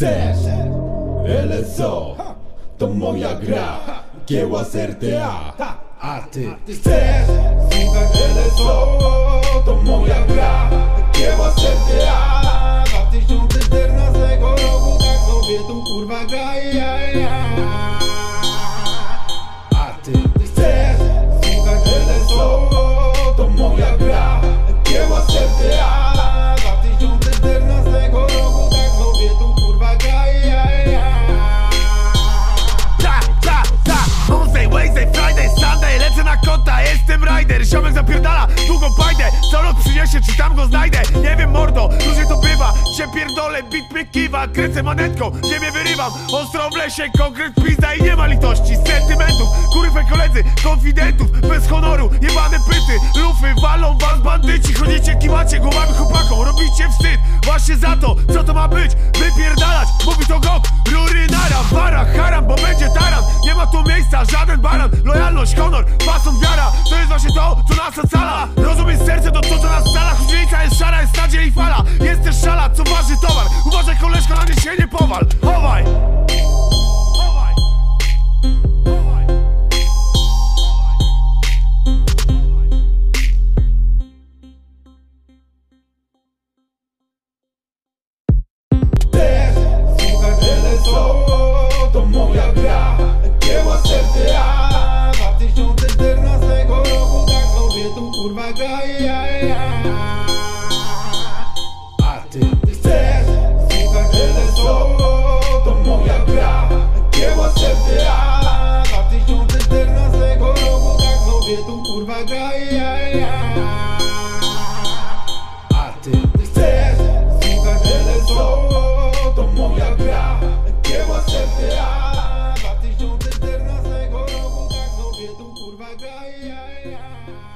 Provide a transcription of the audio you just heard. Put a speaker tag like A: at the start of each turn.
A: Też LSO to moja gra. Kieła z RTA A. Ty chcesz? LSO To moja gra
B: przyniesie, czy tam go znajdę? Nie wiem mordo, różnie to bywa. Się pierdolę, bit mnie kiwa Kręcę manetką, ziemię wyrywam. Ostro w lesie, konkret pizda i nie ma litości. Sentymentów, kurwy koledzy Konfidentów, bez honoru Jebane pyty, lufy, walą was bandyci Chodzicie, kiwacie głowami chłopakom. Robicie wstyd, właśnie za to Co to ma być? Wypierdalać, mówi to gok. Rury nara, bara, haram, bo będzie taran. Nie ma tu miejsca, żaden baran. Lojalność, honor, fason, wiara. To jest właśnie to, co nas ocala To
A: moja gra Kieła z RTA 2014 roku Tak sobie tu kurwa gra ja, ja. A ty chcesz słuchać LSO To moja gra Kieła z RTA 2014 roku Tak sobie tu kurwa ja. 把歌呀呀。